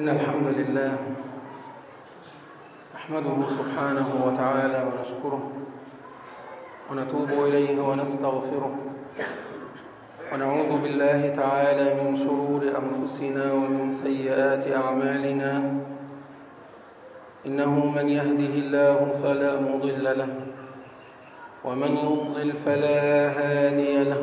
إن الحمد لله نحمده سبحانه وتعالى ونشكره ونتوب إليه ونستغفره ونعوذ بالله تعالى من شرور أنفسنا ومن سيئات أعمالنا إنه من يهده الله فلا مضل له ومن يضلل فلا هادي له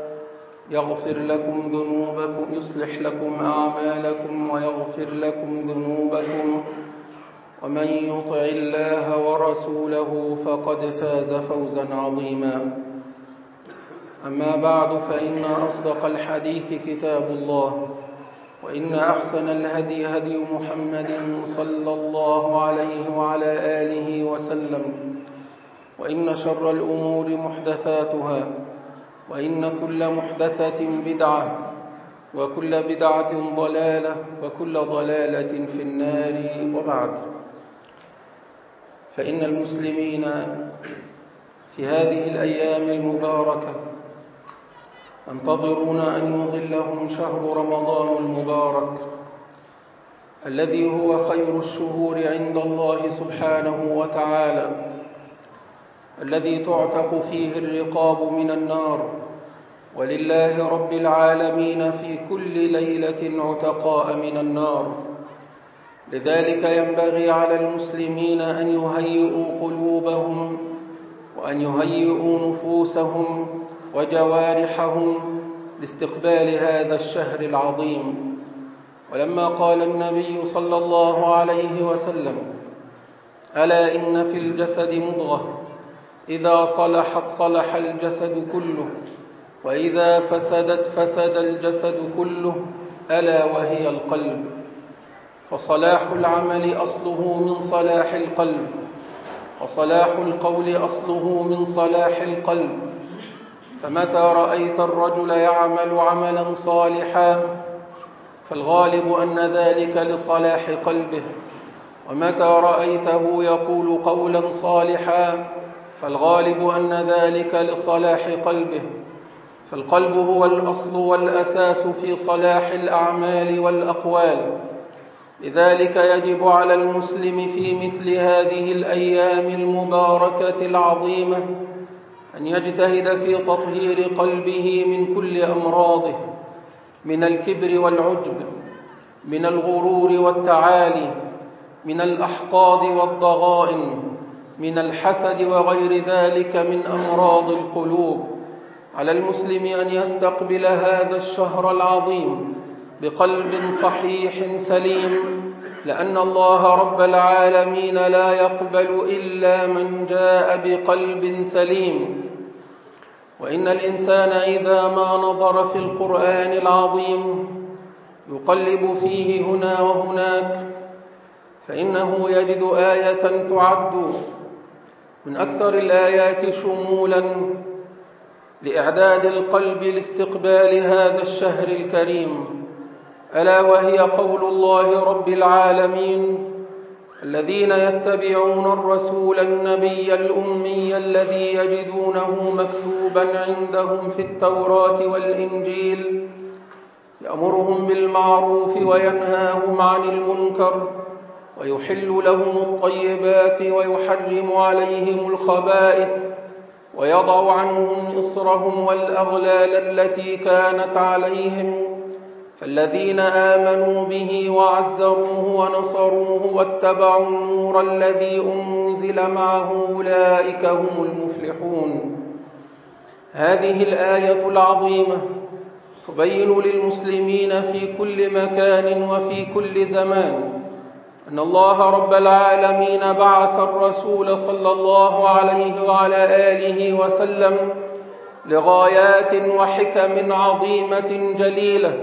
يغفر لكم ذنوبكم يصلح لكم أعمالكم ويغفر لكم ذنوبكم. ومن يطع الله ورسوله فقد فاز فوزا عظيما. أما بعد فإن أصدق الحديث كتاب الله وإن أحسن الهدي هدي محمد صلى الله عليه وعلى آله وسلم وإن شر الأمور محدثاتها وإن كل محدثة بدعة وكل بدعة ضلالة وكل ضلالة في النار وبعد. فإن المسلمين في هذه الأيام المباركة ينتظرون أن يظلهم شهر رمضان المبارك الذي هو خير الشهور عند الله سبحانه وتعالى. الذي تعتق فيه الرقاب من النار. ولله رب العالمين في كل ليلة عتقاء من النار. لذلك ينبغي على المسلمين أن يهيئوا قلوبهم وأن يهيئوا نفوسهم وجوارحهم لاستقبال هذا الشهر العظيم. ولما قال النبي صلى الله عليه وسلم ألا إن في الجسد مضغة إذا صلحت صلح الجسد كله وإذا فسدت فسد الجسد كله ألا وهي القلب. فصلاح العمل أصله من صلاح القلب وصلاح القول أصله من صلاح القلب. فمتى رأيت الرجل يعمل عملا صالحا؟ فالغالب أن ذلك لصلاح قلبه. ومتى رأيته يقول قولا صالحا؟ فالغالب أن ذلك لصلاح قلبه فالقلب هو الأصل والأساس في صلاح الأعمال والأقوال. لذلك يجب على المسلم في مثل هذه الأيام المباركة العظيمة أن يجتهد في تطهير قلبه من كل أمراضه من الكبر والعجب من الغرور والتعالي من الأحقاد والضغائن. من الحسد وغير ذلك من أمراض القلوب. على المسلم أن يستقبل هذا الشهر العظيم بقلب صحيح سليم لأن الله رب العالمين لا يقبل إلا من جاء بقلب سليم. وإن الإنسان إذا ما نظر في القرآن العظيم يقلب فيه هنا وهناك فإنه يجد آية تعد. من أكثر الآيات شمولا لإعداد القلب لاستقبال هذا الشهر الكريم. ألا وهي قول الله رب العالمين الذين يتبعون الرسول النبي الأمي الذي يجدونه مكتوبا عندهم في التوراة والإنجيل يأمرهم بالمعروف وينهاهم عن المنكر ويحل لهم الطيبات ويحرم عليهم الخبائث ويضع عنهم إصرهم والأغلال التي كانت عليهم. فالذين آمنوا به وعزروه ونصروه واتبعوا النور الذي أنزل معه أولئك هم المفلحون. هذه الآية العظيمة تبين للمسلمين في كل مكان وفي كل زمان أن الله رب العالمين بعث الرسول صلى الله عليه وعلى آله وسلم لغايات وحكم عظيمة جليلة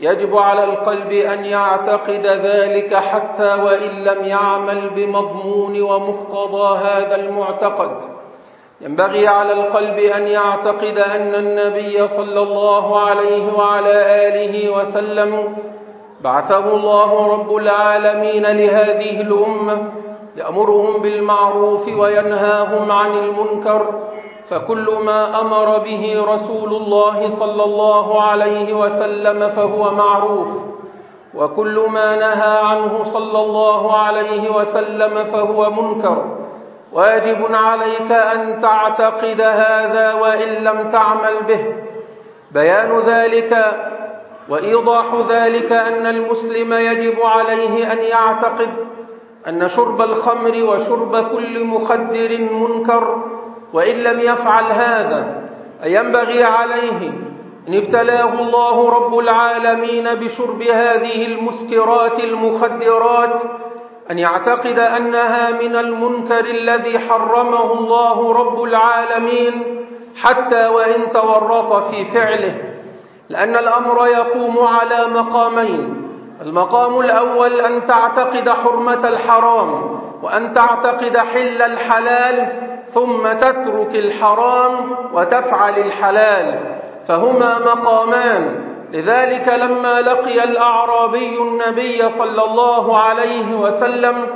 يجب على القلب أن يعتقد ذلك حتى وإن لم يعمل بمضمون ومقتضى هذا المعتقد ينبغي على القلب أن يعتقد أن النبي صلى الله عليه وعلى آله وسلم بعثه الله رب العالمين لهذه الأمة يأمرهم بالمعروف وينهاهم عن المنكر فكل ما أمر به رسول الله صلى الله عليه وسلم فهو معروف وكل ما نهى عنه صلى الله عليه وسلم فهو منكر. واجب عليك أن تعتقد هذا وإن لم تعمل به. بيان ذلك وإيضاح ذلك أن المسلم يجب عليه أن يعتقد أن شرب الخمر وشرب كل مخدر منكر وإن لم يفعل هذا ينبغي عليه إن ابتلاه الله رب العالمين بشرب هذه المسكرات المخدرات أن يعتقد أنها من المنكر الذي حرمه الله رب العالمين حتى وإن تورط في فعله. لأن الأمر يقوم على مقامين. المقام الأول أن تعتقد حرمة الحرام وأن تعتقد حل الحلال ثم تترك الحرام وتفعل الحلال. فهما مقامان. لذلك لما لقي الأعرابي النبي صلى الله عليه وسلم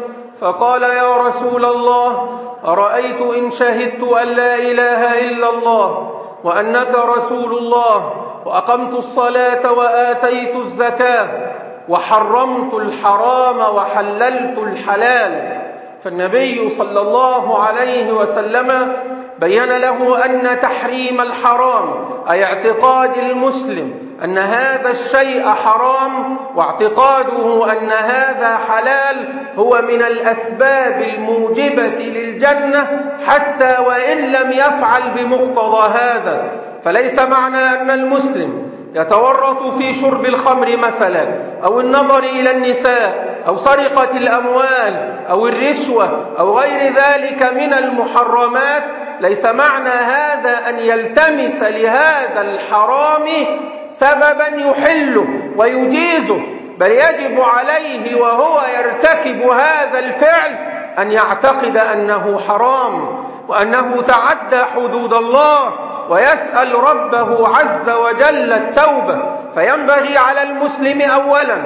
فقال يا رسول الله أرأيت إن شهدت أن لا إله إلا الله وأنك رسول الله وأقمت الصلاة وآتيت الزكاة وحرمت الحرام وحللت الحلال. فالنبي صلى الله عليه وسلم بين له أن تحريم الحرام أي اعتقاد المسلم أن هذا الشيء حرام واعتقاده أن هذا حلال هو من الأسباب الموجبة للجنة حتى وإن لم يفعل بمقتضى هذا. فليس معنى أن المسلم يتورط في شرب الخمر مثلا أو النظر إلى النساء أو سرقة الأموال أو الرشوة أو غير ذلك من المحرمات. ليس معنى هذا أن يلتمس لهذا الحرام سببا يحله ويجيزه. بل يجب عليه وهو يرتكب هذا الفعل أن يعتقد أنه حرام وأنه تعدى حدود الله ويسأل ربه عز وجل التوبة. فينبغي على المسلم أولا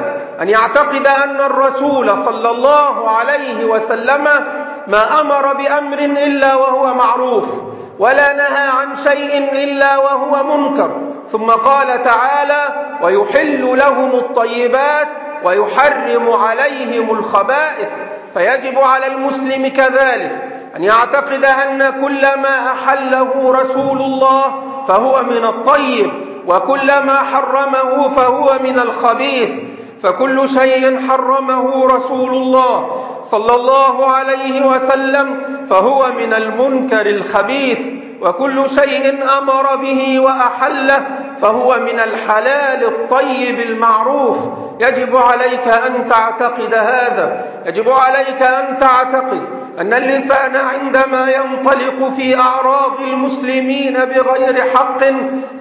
أن يعتقد أن الرسول صلى الله عليه وسلم ما أمر بأمر إلا وهو معروف ولا نهى عن شيء إلا وهو منكر. ثم قال تعالى ويحل لهم الطيبات ويحرم عليهم الخبائث. فيجب على المسلم كذلك أن يعتقد أن كل ما أحله رسول الله فهو من الطيب وكل ما حرمه فهو من الخبيث. فكل شيء حرمه رسول الله صلى الله عليه وسلم فهو من المنكر الخبيث. وكل شيء أمر به وأحله فهو من الحلال الطيب المعروف. يجب عليك أن تعتقد هذا يجب عليك أن تعتقد أن اللسان عندما ينطلق في أعراض المسلمين بغير حق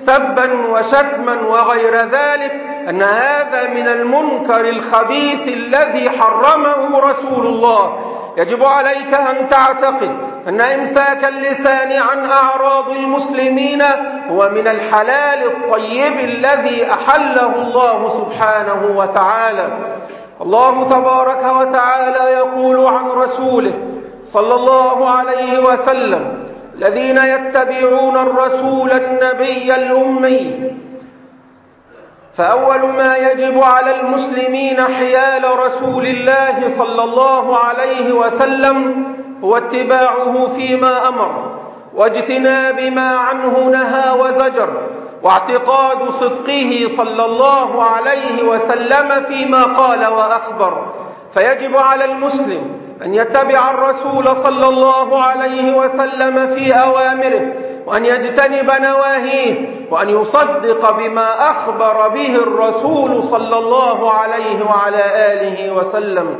سبا وشتما وغير ذلك أن هذا من المنكر الخبيث الذي حرمه رسول الله. يجب عليك أن تعتقد أن إمساك اللسان عن أعراض المسلمين هو من الحلال الطيب الذي أحله الله سبحانه وتعالى. الله تبارك وتعالى يقول عن رسوله صلى الله عليه وسلم الذين يتبعون الرسول النبي الأمي. فأول ما يجب على المسلمين حيال رسول الله صلى الله عليه وسلم هو اتباعه فيما أمر واجتناب ما عنه نهى وزجر واعتقاد صدقه صلى الله عليه وسلم فيما قال وأخبر. فيجب على المسلم أن يتبع الرسول صلى الله عليه وسلم في أوامره وأن يجتنب نواهيه وأن يصدق بما أخبر به الرسول صلى الله عليه وعلى آله وسلم.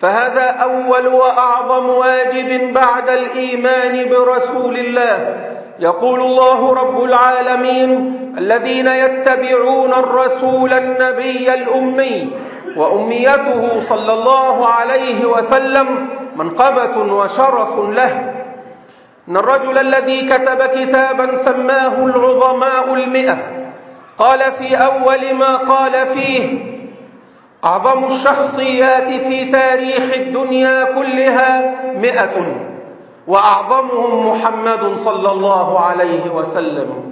فهذا أول وأعظم واجب بعد الإيمان برسول الله. يقول الله رب العالمين الذين يتبعون الرسول النبي الأمي وأميته صلى الله عليه وسلم منقبة وشرف له. إن الرجل الذي كتب كتابا سماه العظماء المئة قال في أول ما قال فيه أعظم الشخصيات في تاريخ الدنيا كلها مئة وأعظمهم محمد صلى الله عليه وسلم.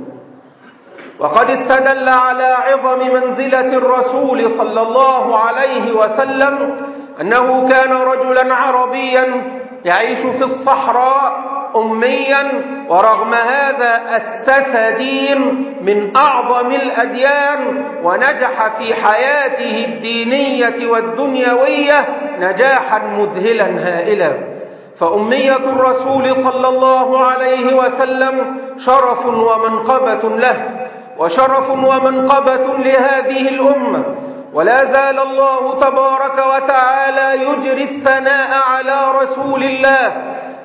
وقد استدل على عظم منزلة الرسول صلى الله عليه وسلم أنه كان رجلا عربيا يعيش في الصحراء أميا ورغم هذا أسس دين من أعظم الأديان ونجح في حياته الدينية والدنيوية نجاحا مذهلا هائلا. فأمية الرسول صلى الله عليه وسلم شرف ومنقبة له. وشرف ومنقبة لهذه الأمة. ولا زال الله تبارك وتعالى يجري الثناء على رسول الله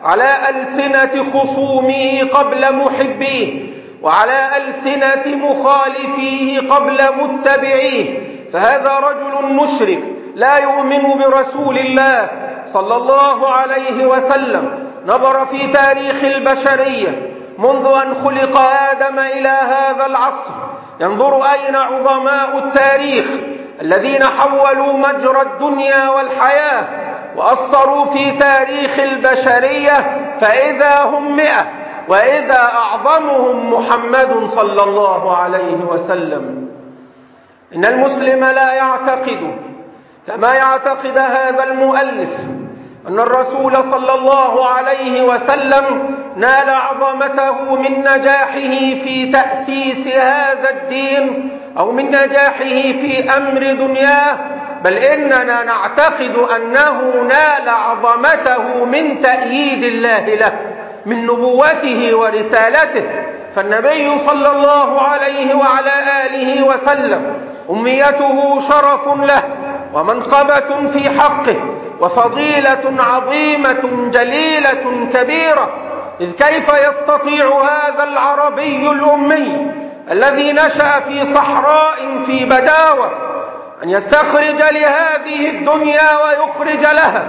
على ألسنة خصومه قبل محبيه وعلى ألسنة مخالفيه قبل متبعيه. فهذا رجل مشرك لا يؤمن برسول الله صلى الله عليه وسلم. نظر في تاريخ البشرية منذ أن خلق آدم إلى هذا العصر ينظر أين عظماء التاريخ الذين حولوا مجرى الدنيا والحياة وأثروا في تاريخ البشرية فإذا هم مئة وإذا أعظمهم محمد صلى الله عليه وسلم. إن المسلم لا يعتقد كما يعتقد هذا المؤلف أن الرسول صلى الله عليه وسلم نال عظمته من نجاحه في تأسيس هذا الدين أو من نجاحه في أمر دنياه بل إننا نعتقد أنه نال عظمته من تأييد الله له من نبوته ورسالته. فالنبي صلى الله عليه وعلى آله وسلم أميته شرف له ومنقبة في حقه. وفضيلة عظيمة جليلة كبيرة. إذ كيف يستطيع هذا العربي الأمي الذي نشأ في صحراء في بداوة أن يستخرج لهذه الدنيا ويخرج لها؟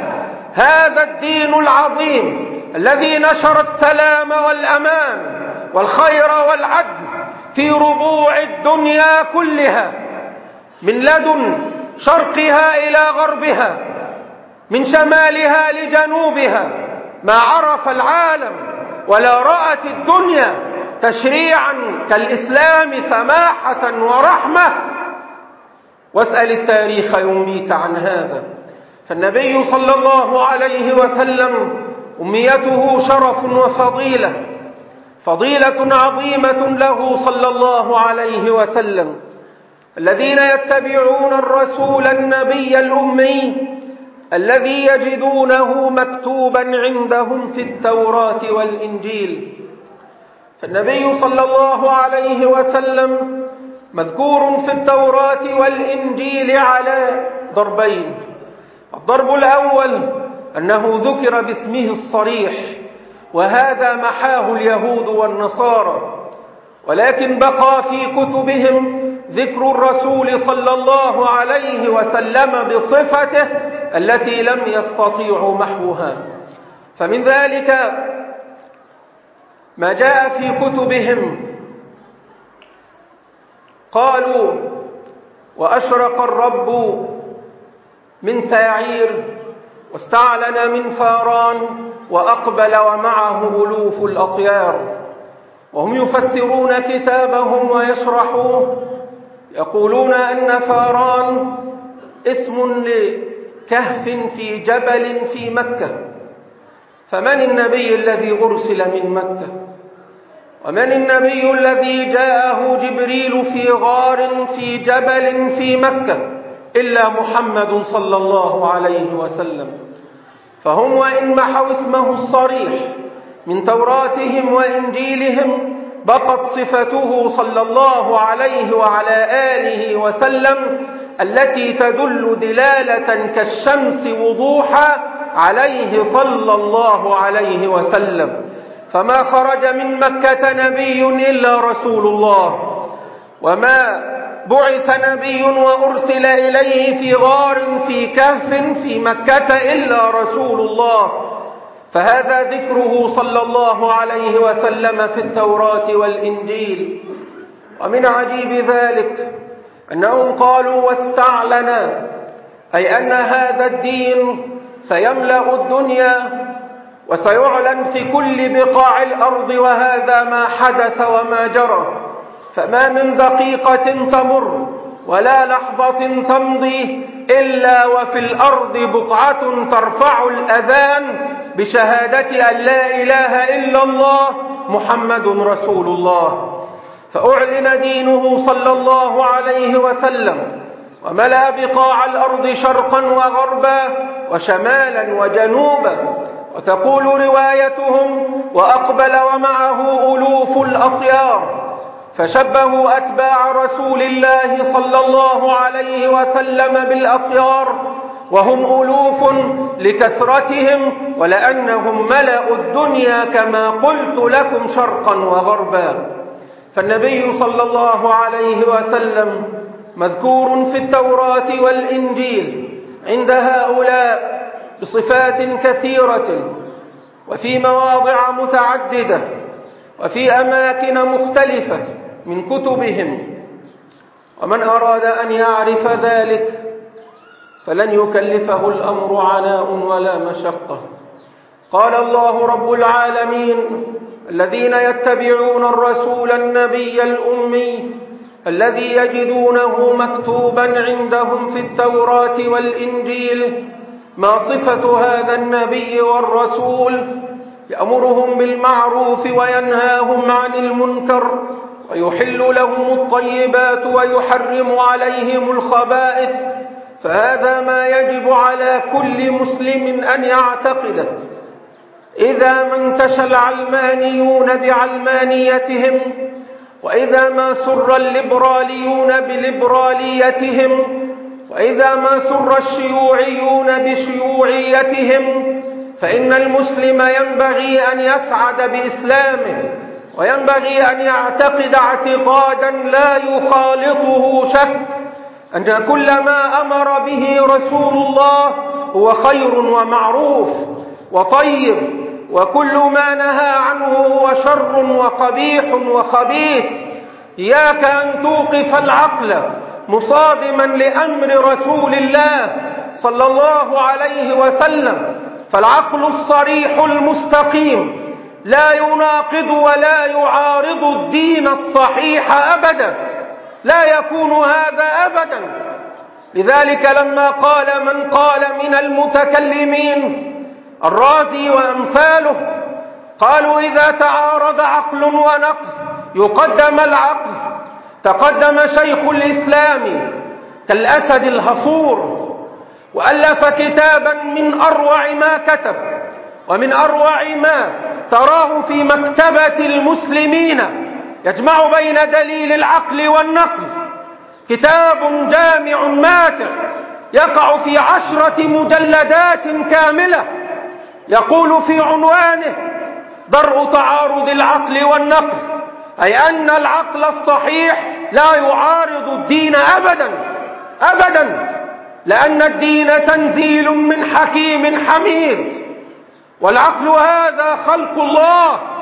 هذا الدين العظيم الذي نشر السلام والأمان والخير والعدل في ربوع الدنيا كلها من لدن شرقها إلى غربها. من شمالها لجنوبها ما عرف العالم ولا رأت الدنيا تشريعا كالإسلام سماحة ورحمة. واسأل التاريخ ينبيك عن هذا. فالنبي صلى الله عليه وسلم أميته شرف وفضيلة فضيلة عظيمة له صلى الله عليه وسلم. الذين يتبعون الرسول النبي الأمي الذي يجدونه مكتوبا عندهم في التوراة والإنجيل. فالنبي صلى الله عليه وسلم مذكور في التوراة والإنجيل على ضربين. الضرب الأول أنه ذكر باسمه الصريح وهذا محاه اليهود والنصارى ولكن بقى في كتبهم ذكر الرسول صلى الله عليه وسلم بصفته التي لم يستطيعوا محوها. فمن ذلك ما جاء في كتبهم. قالوا وأشرق الرب من ساعير واستعلن من فاران وأقبل ومعه ألوف الأطيار. وهم يفسرون كتابهم ويشرحوه. يقولون أن فاران اسم لكهف في جبل في مكة. فمن النبي الذي أرسل من مكة؟ ومن النبي الذي جاءه جبريل في غار في جبل في مكة؟ إلا محمد صلى الله عليه وسلم. فهم وإن محوا اسمه الصريح من توراتهم وإنجيلهم بقت صفته صلى الله عليه وعلى آله وسلم التي تدل دلالة كالشمس وضوحا عليه صلى الله عليه وسلم. فما خرج من مكة نبي إلا رسول الله. وما بعث نبي وأرسل إليه في غار في كهف في مكة إلا رسول الله. فهذا ذكره صلى الله عليه وسلم في التوراة والإنجيل. ومن عجيب ذلك أنهم قالوا واستعلنا أي أن هذا الدين سيملأ الدنيا وسيعلن في كل بقاع الأرض وهذا ما حدث وما جرى. فما من دقيقة تمر ولا لحظة تمضي إلا وفي الأرض بقعة ترفع الأذان بشهادة أن لا إله إلا الله محمد رسول الله. فأعلن دينه صلى الله عليه وسلم وملأ بقاع الأرض شرقا وغربا وشمالا وجنوبا وتقول روايتهم وأقبل ومعه ألوف الأطيار. فشبهوا أتباع رسول الله صلى الله عليه وسلم بالأطيار وهم ألوف لكثرتهم ولأنهم ملأوا الدنيا كما قلت لكم شرقا وغربا. فالنبي صلى الله عليه وسلم مذكور في التوراة والإنجيل عند هؤلاء بصفات كثيرة وفي مواضع متعددة وفي أماكن مختلفة من كتبهم. ومن أراد أن يعرف ذلك فلن يكلفه الأمر عناء ولا مشقة. قال الله رب العالمين الذين يتبعون الرسول النبي الأمي الذي يجدونه مكتوبا عندهم في التوراة والإنجيل ما صفة هذا النبي والرسول؟ يأمرهم بالمعروف وينهاهم عن المنكر ويحل لهم الطيبات ويحرم عليهم الخبائث. فهذا ما يجب على كل مسلم أن يعتقده. إذا ما انتشى العلمانيون بعلمانيتهم وإذا ما سر الليبراليون بليبراليتهم وإذا ما سر الشيوعيون بشيوعيتهم فإن المسلم ينبغي أن يسعد بإسلامه وينبغي أن يعتقد اعتقادا لا يخالطه شك. أن كل ما أمر به رسول الله هو خير ومعروف وطيب وكل ما نهى عنه هو شر وقبيح وخبيث. إياك أن توقف العقل مصادما لأمر رسول الله صلى الله عليه وسلم. فالعقل الصريح المستقيم لا يناقض ولا يعارض الدين الصحيح أبدا. لا يكون هذا أبدا. لذلك لما قال من قال من المتكلمين الرازي وأمثاله قالوا إذا تعارض عقل ونقل يقدم العقل. تقدم شيخ الإسلام كالأسد الهصور وألف كتابا من أروع ما كتب ومن أروع ما تراه في مكتبة المسلمين. يجمع بين دليل العقل والنقل. كتاب جامع ماتع يقع في عشرة مجلدات كاملة. يقول في عنوانه درء تعارض العقل والنقل أي أن العقل الصحيح لا يعارض الدين أبدا. أبدا. لأن الدين تنزيل من حكيم حميد. والعقل هذا خلق الله.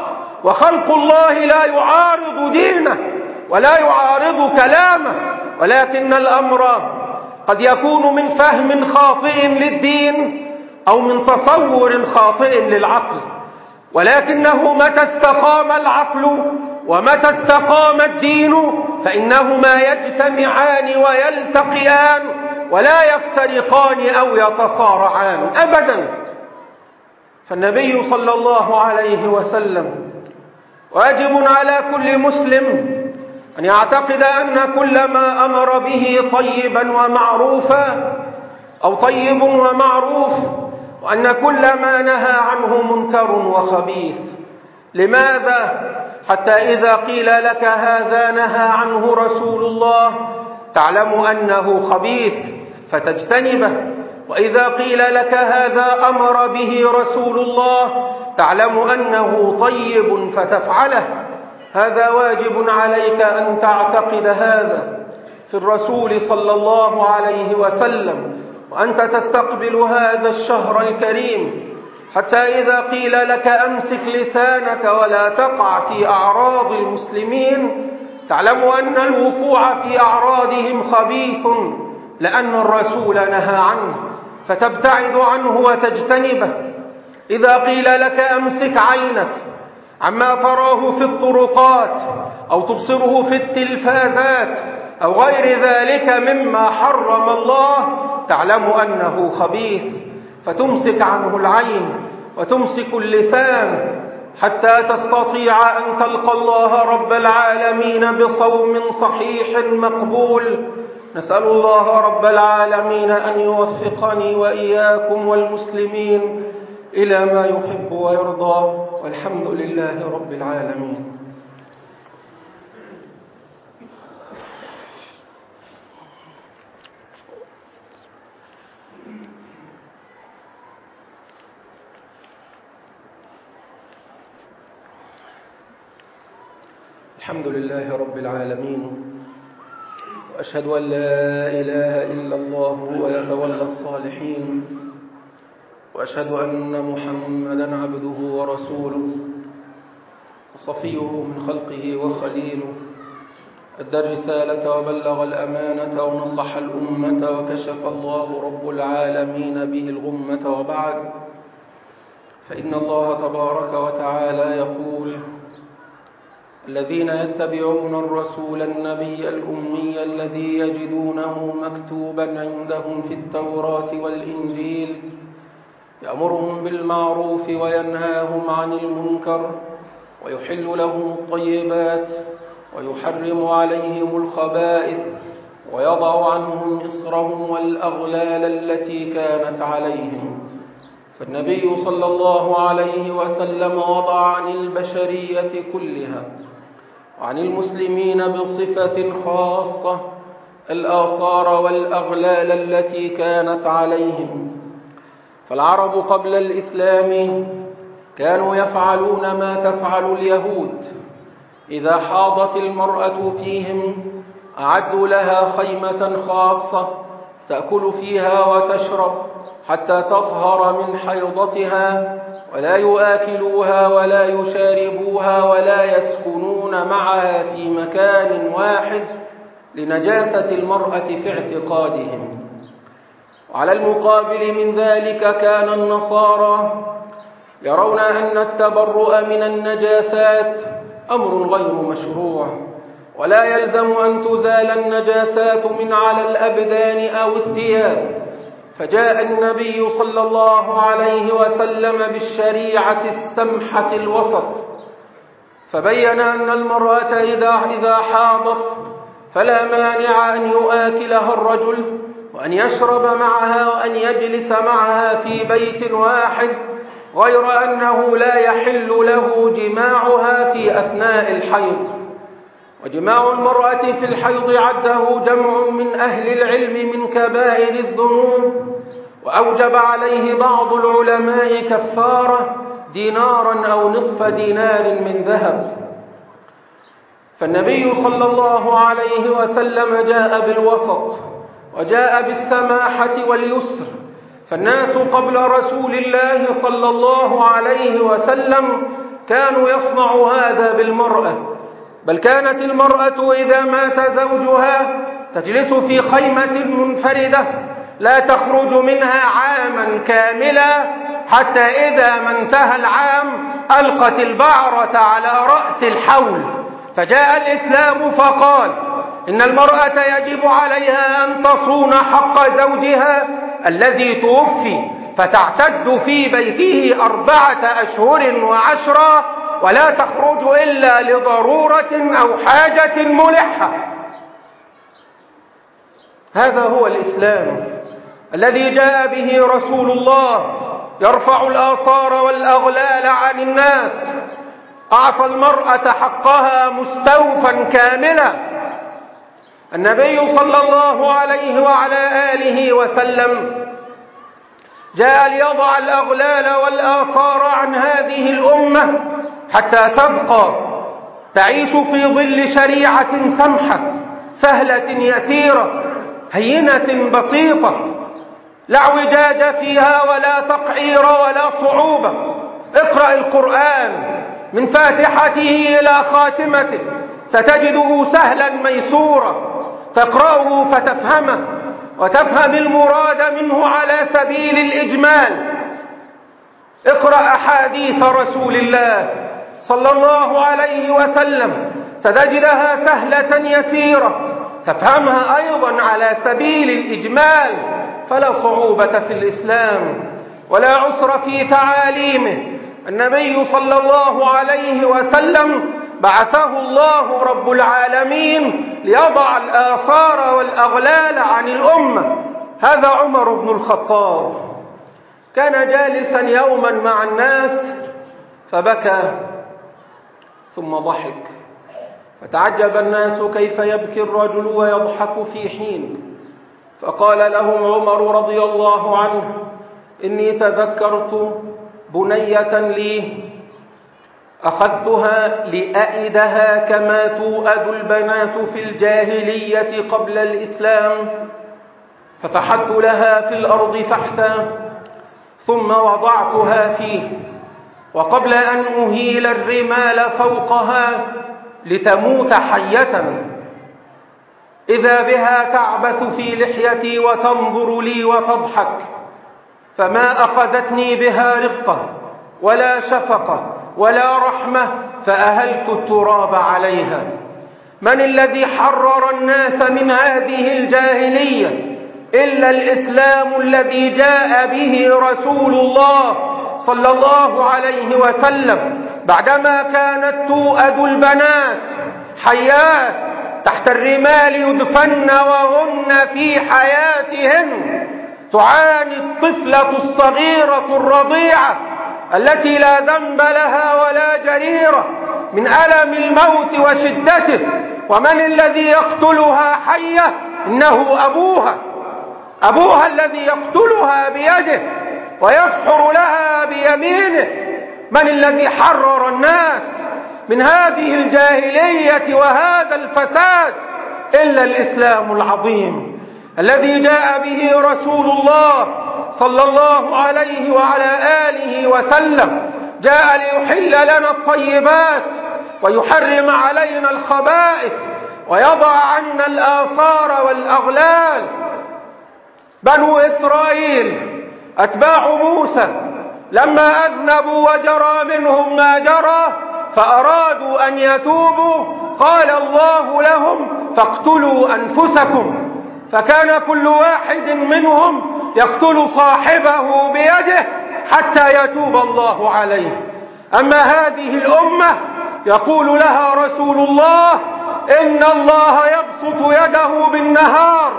وخلق الله لا يعارض دينه ولا يعارض كلامه ولكن الأمر قد يكون من فهم خاطئ للدين أو من تصور خاطئ للعقل. ولكنه متى استقام العقل ومتى استقام الدين فإنهما يجتمعان ويلتقيان ولا يفترقان أو يتصارعان أبدا. فالنبي صلى الله عليه وسلم واجب على كل مسلم أن يعتقد أن كل ما أمر به طيبا ومعروفا أو طيب ومعروف وأن كل ما نهى عنه منكر وخبيث لماذا؟ حتى إذا قيل لك هذا نهى عنه رسول الله تعلم أنه خبيث فتجتنبه وإذا قيل لك هذا أمر به رسول الله تعلم أنه طيب فتفعله. هذا واجب عليك أن تعتقد هذا في الرسول صلى الله عليه وسلم وأنت تستقبل هذا الشهر الكريم. حتى إذا قيل لك أمسك لسانك ولا تقع في أعراض المسلمين تعلم أن الوقوع في أعراضهم خبيث لأن الرسول نهى عنه فتبتعد عنه وتجتنبه. إذا قيل لك أمسك عينك عما تراه في الطرقات أو تبصره في التلفازات أو غير ذلك مما حرم الله تعلم أنه خبيث فتمسك عنه العين وتمسك اللسان حتى تستطيع أن تلقى الله رب العالمين بصوم صحيح مقبول. نسأل الله رب العالمين أن يوفقني وإياكم والمسلمين إلى ما يحب ويرضى والحمد لله رب العالمين. الحمد لله رب العالمين. وأشهد أن لا إله إلا الله هو يتولى الصالحين. وأشهد أن محمدا عبده ورسوله وصفيه من خلقه وخليله أدى الرسالة وبلغ الأمانة ونصح الأمة وكشف الله رب العالمين به الغمة وبعد. فإن الله تبارك وتعالى يقول الذين يتبعون الرسول النبي الأمي الذي يجدونه مكتوبا عندهم في التوراة والإنجيل يأمرهم بالمعروف وينهاهم عن المنكر ويحل لهم الطيبات ويحرم عليهم الخبائث ويضع عنهم إصرهم والأغلال التي كانت عليهم. فالنبي صلى الله عليه وسلم وضع عن البشرية كلها وعن المسلمين بصفة خاصة الآثار والأغلال التي كانت عليهم. فالعرب قبل الإسلام كانوا يفعلون ما تفعل اليهود. إذا حاضت المرأة فيهم أعدوا لها خيمة خاصة تأكل فيها وتشرب حتى تطهر من حيضتها ولا يآكلوها ولا يشاربوها ولا يسكنون معها في مكان واحد لنجاسة المرأة في اعتقادهم. وعلى المقابل من ذلك كان النصارى يرون أن التبرؤ من النجاسات أمر غير مشروع ولا يلزم أن تزال النجاسات من على الأبدان أو الثياب. فجاء النبي صلى الله عليه وسلم بالشريعة السمحة الوسط فبين أن المرأة إذا, إذا حاضت فلا مانع أن يؤاكلها الرجل وأن يشرب معها وأن يجلس معها في بيت واحد غير أنه لا يحل له جماعها في أثناء الحيض. وجماع المرأة في الحيض عده جمع من أهل العلم من كبائر الذنوب. وأوجب عليه بعض العلماء كفارة دينارا أو نصف دينار من ذهب. فالنبي صلى الله عليه وسلم جاء بالوسط. وجاء بالسماحة واليسر. فالناس قبل رسول الله صلى الله عليه وسلم كانوا يصنع هذا بالمرأة. بل كانت المرأة إذا مات زوجها تجلس في خيمة منفردة لا تخرج منها عاما كاملا حتى إذا ما انتهى العام ألقت البعرة على رأس الحول. فجاء الإسلام فقال إن المرأة يجب عليها أن تصون حق زوجها الذي توفي فتعتد في بيته أربعة أشهر وعشرة ولا تخرج إلا لضرورة أو حاجة ملحة. هذا هو الإسلام الذي جاء به رسول الله يرفع الآثار والأغلال عن الناس. أعطى المرأة حقها مستوفا كاملا. النبي صلى الله عليه وعلى آله وسلم جاء ليضع الأغلال والآثار عن هذه الأمة حتى تبقى تعيش في ظل شريعة سمحة سهلة يسيرة هينة بسيطة لا اعوجاج فيها ولا تقعير ولا صعوبة. اقرأ القرآن من فاتحته إلى خاتمته ستجده سهلا ميسورا. تقرأه فتفهمه وتفهم المراد منه على سبيل الإجمال. اقرأ أحاديث رسول الله صلى الله عليه وسلم ستجدها سهلة يسيرة. تفهمها أيضا على سبيل الإجمال فلا صعوبة في الإسلام ولا عسر في تعاليمه. النبي صلى الله عليه وسلم بعثه الله رب العالمين ليضع الآثار والأغلال عن الأمة. هذا عمر بن الخطاب. كان جالسا يوما مع الناس فبكى ثم ضحك. فتعجب الناس كيف يبكي الرجل ويضحك في حين. فقال لهم عمر رضي الله عنه إني تذكرت بنية لي أخذتها لأئدها كما توأد البنات في الجاهلية قبل الإسلام فتحت لها في الأرض فحتا ثم وضعتها فيه وقبل أن أهيل الرمال فوقها لتموت حية. إذا بها تعبث في لحيتي وتنظر لي وتضحك فما أخذتني بها رقة ولا شفقة. ولا رحمة فأهلت التراب عليها. من الذي حرر الناس من هذه الجاهلية؟ إلا الإسلام الذي جاء به رسول الله صلى الله عليه وسلم. بعدما كانت توأد البنات حيات تحت الرمال يدفن وهن في حياتهن تعاني الطفلة الصغيرة الرضيعة التي لا ذنب لها ولا جريرة من ألم الموت وشدته. ومن الذي يقتلها حية؟ إنه أبوها. أبوها الذي يقتلها بيده ويفحر لها بيمينه. من الذي حرر الناس من هذه الجاهلية وهذا الفساد؟ إلا الإسلام العظيم الذي جاء به رسول الله صلى الله عليه وعلى آله وسلم. جاء ليحل لنا الطيبات ويحرم علينا الخبائث ويضع عنا الآثار والأغلال. بنو إسرائيل أتباع موسى لما أذنبوا وجرى منهم ما جرى فأرادوا أن يتوبوا قال الله لهم فاقتلوا أنفسكم. فكان كل واحد منهم يقتل صاحبه بيده حتى يتوب الله عليه. أما هذه الأمة يقول لها رسول الله إن الله يبسط يده بالنهار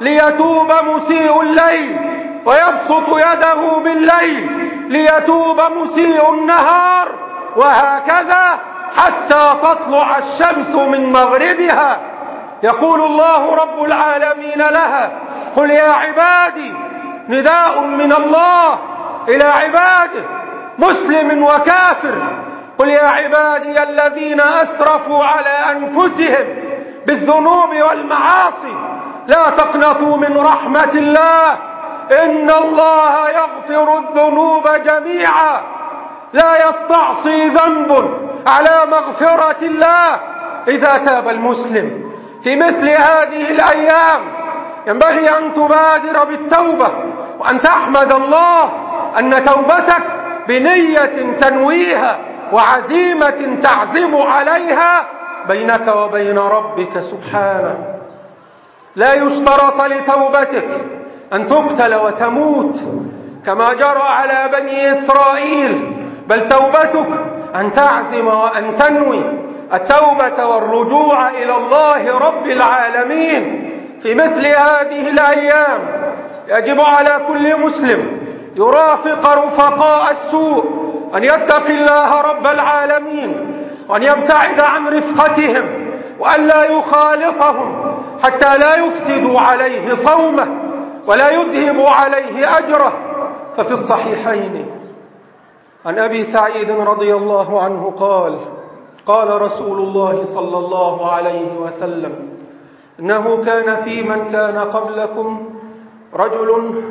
ليتوب مسيء الليل ويبسط يده بالليل ليتوب مسيء النهار وهكذا حتى تطلع الشمس من مغربها. يقول الله رب العالمين لها قل يا عبادي نداء من الله إلى عباده مسلم وكافر. قل يا عبادي الذين أسرفوا على أنفسهم بالذنوب والمعاصي لا تقنطوا من رحمة الله. إن الله يغفر الذنوب جميعا. لا يستعصي ذنب على مغفرة الله. إذا تاب المسلم في مثل هذه الأيام ينبغي أن تبادر بالتوبة وأن تحمد الله أن توبتك بنية تنويها وعزيمة تعزم عليها بينك وبين ربك سبحانه. لا يشترط لتوبتك أن تقتل وتموت كما جرى على بني إسرائيل بل توبتك أن تعزم وأن تنوي التوبة والرجوع إلى الله رب العالمين في مثل هذه الأيام. يجب على كل مسلم يرافق رفقاء السوء أن يتقي الله رب العالمين وأن يبتعد عن رفقتهم وأن لا يخالطهم حتى لا يفسدوا عليه صومه ولا يذهبوا عليه أجره. ففي الصحيحين عن أبي سعيد رضي الله عنه قال قال رسول الله صلى الله عليه وسلم إنه كان في من كان قبلكم رجل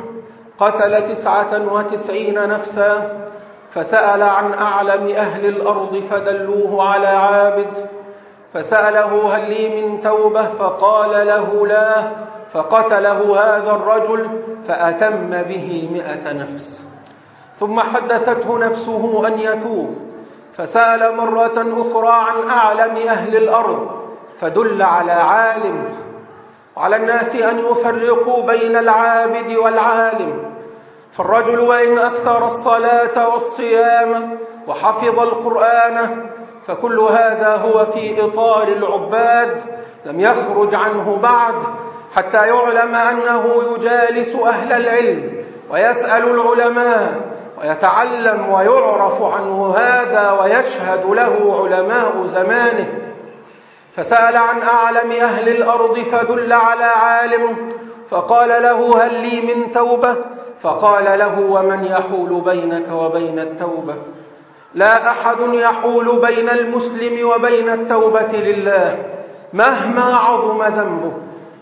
قتل تسعة وتسعين نفسا فسأل عن أعلم أهل الأرض فدلوه على عابد فسأله هل لي من توبة؟ فقال له لا فقتله هذا الرجل فأتم به مئة نفس. ثم حدثته نفسه أن يتوب فسأل مرة أخرى عن أعلم أهل الأرض فدل على عالم وعلى الناس أن يفرقوا بين العابد والعالم. فالرجل وإن أكثر الصلاة والصيام وحفظ القرآن فكل هذا هو في إطار العباد لم يخرج عنه بعد حتى يعلم أنه يجالس أهل العلم ويسأل العلماء ويتعلم ويعرف عنه هذا ويشهد له علماء زمانه. فسأل عن أعلم أهل الأرض فدل على عالم فقال له هل لي من توبة؟ فقال له ومن يحول بينك وبين التوبة؟ لا أحد يحول بين المسلم وبين التوبة لله مهما عظم ذنبه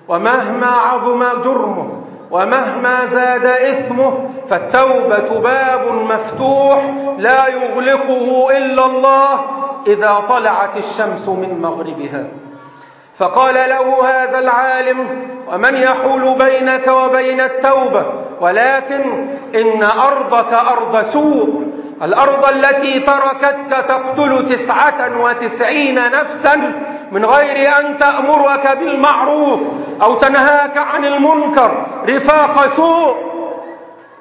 ومهما عظم جرمه ومهما زاد إثمه فالتوبة باب مفتوح لا يغلقه إلا الله إذا طلعت الشمس من مغربها. فقال له هذا العالم ومن يحول بينك وبين التوبة؟ ولكن إن أرضك أرض سوء. الأرض التي تركتك تقتل تسعة وتسعين نفسا من غير أن تأمرك بالمعروف أو تنهاك عن المنكر. رفاق سوء.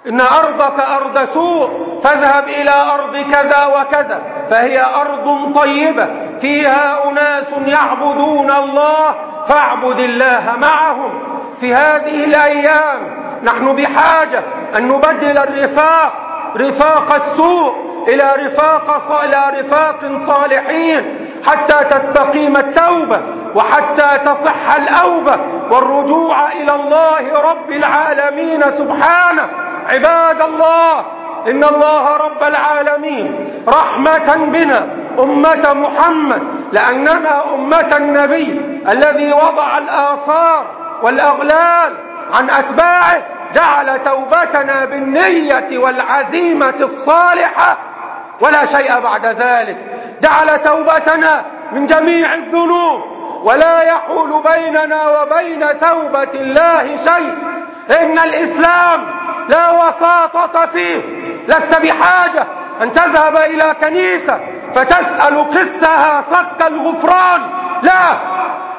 إن أرضك أرض سوء فاذهب إلى أرض كذا وكذا فهي أرض طيبة فيها أناس يعبدون الله فاعبد الله معهم. في هذه الأيام نحن بحاجة أن نبدل الرفاق رفاق السوء إلى رفاق إلى رفاق صالحين حتى تستقيم التوبة وحتى تصح الأوبة والرجوع إلى الله رب العالمين سبحانه. عباد الله إن الله رب العالمين رحمة بنا أمة محمد لأننا أمة النبي الذي وضع الآثار والأغلال عن أتباعه جعل توبتنا بالنية والعزيمة الصالحة ولا شيء بعد ذلك. جعل توبتنا من جميع الذنوب ولا يحول بيننا وبين توبة الله شيء. إن الإسلام لا وساطة فيه لست بحاجة أن تذهب إلى كنيسة فتسأل قسها صك الغفران. لا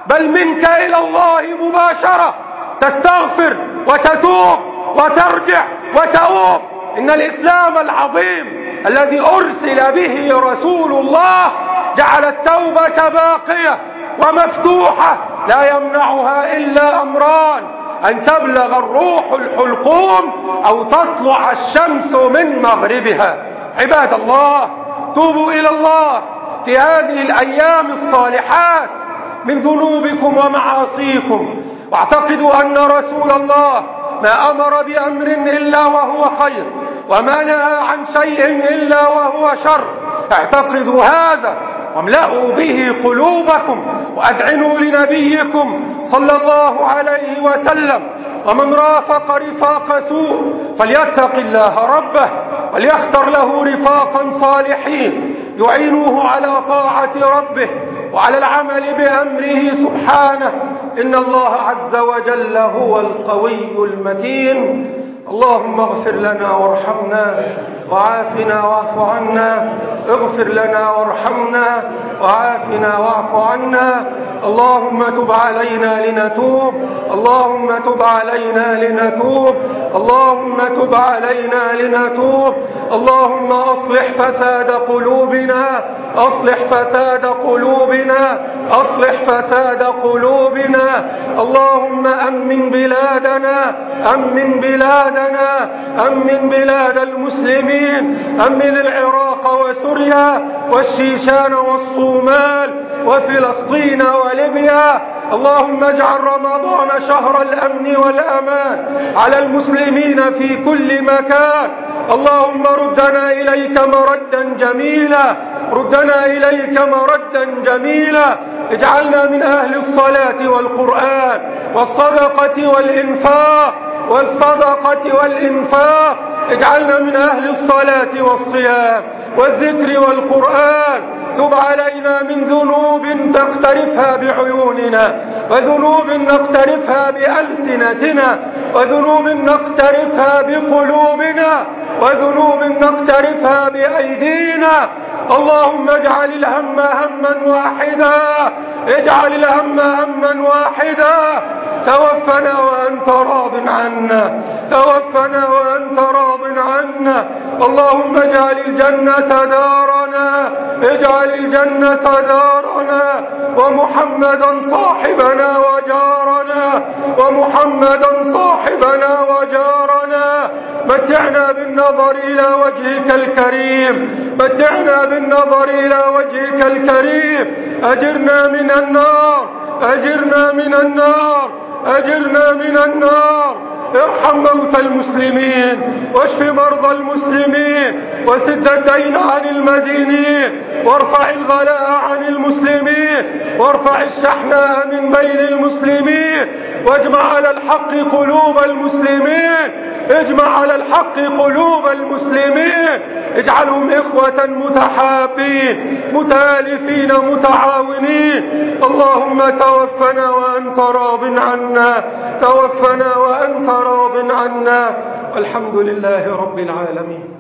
بل منك إلى الله مباشرة. تستغفر وتتوب وترجع وتؤوب إن الإسلام العظيم الذي أرسل به رسول الله جعل التوبة باقية. ومفتوحة لا يمنعها إلا أمران. أن تبلغ الروح الحلقوم أو تطلع الشمس من مغربها. عباد الله توبوا إلى الله في هذه الأيام الصالحات من ذنوبكم ومعاصيكم. واعتقدوا أن رسول الله ما أمر بأمر إلا وهو خير وما نهى عن شيء إلا وهو شر. اعتقدوا هذا واملأوا به قلوبكم وأدعنوا لنبيكم صلى الله عليه وسلم. ومن رافق رفاق سوء فليتق الله ربه وليختر له رفاقا صالحين. يعينوه على طاعة ربه وعلى العمل بأمره سبحانه. إن الله عز وجل هو القوي المتين. اللهم اغفر لنا وارحمنا وعافنا واعف عنا. اغفر لنا وارحمنا وعافنا واعف عنا. اللهم تب علينا لنتوب. اللهم تب علينا لنتوب. اللهم تب علينا لنتوب. اللهم أصلح فساد قلوبنا أصلح فساد قلوبنا أصلح فساد قلوبنا. اللهم أمن بلادنا أمن بلادنا أمن بلاد المسلمين أمن العراق وسوريا والشيشان والصومال وفلسطين وليبيا. اللهم اجعل رمضان شهر الأمن والأمان على المسلمين في كل مكان. اللهم ردنا إليك مردا جميلا. ردنا إليك مردا جميلا. اجعلنا من أهل الصلاة والقرآن والصدقة والإنفاق والصدقة والإنفاق اجعلنا من أهل الصلاة والصيام والذكر والقرآن. تب علينا من ذنوب تقترفها بعيوننا وذنوب نقترفها بألسنتنا وذنوب نقترفها بقلوبنا وذنوب نقترفها بأيدينا. اللهم اجعل الهم هما واحدا. اجعل الهم هما واحدا. توفنا وأنت راض عنا. توفنا وأنت راض عنا. اللهم اجعل الجنة دارنا. اجعل الجنة دارنا. ومحمدا صاحبنا وجارنا. ومحمدا صاحبنا وجارنا. متعنا بالنظر إلى وجهك الكريم. متعنا بالنظر إلى وجهك الكريم. أجرنا من النار. أجرنا من النار. أجرنا من النار. ارحم موتى المسلمين واشف مرضى المسلمين وسد الدين عن المدينين وارفع الغلاء عن المسلمين وارفع الشحناء من بين المسلمين واجمع على الحق قلوب المسلمين اجمع على الحق قلوب المسلمين اجعلهم إخوة متحابين متآلفين متعاونين. اللهم توفنا وأنت راض عنا توفنا وأنت راض عنا والحمد لله رب العالمين.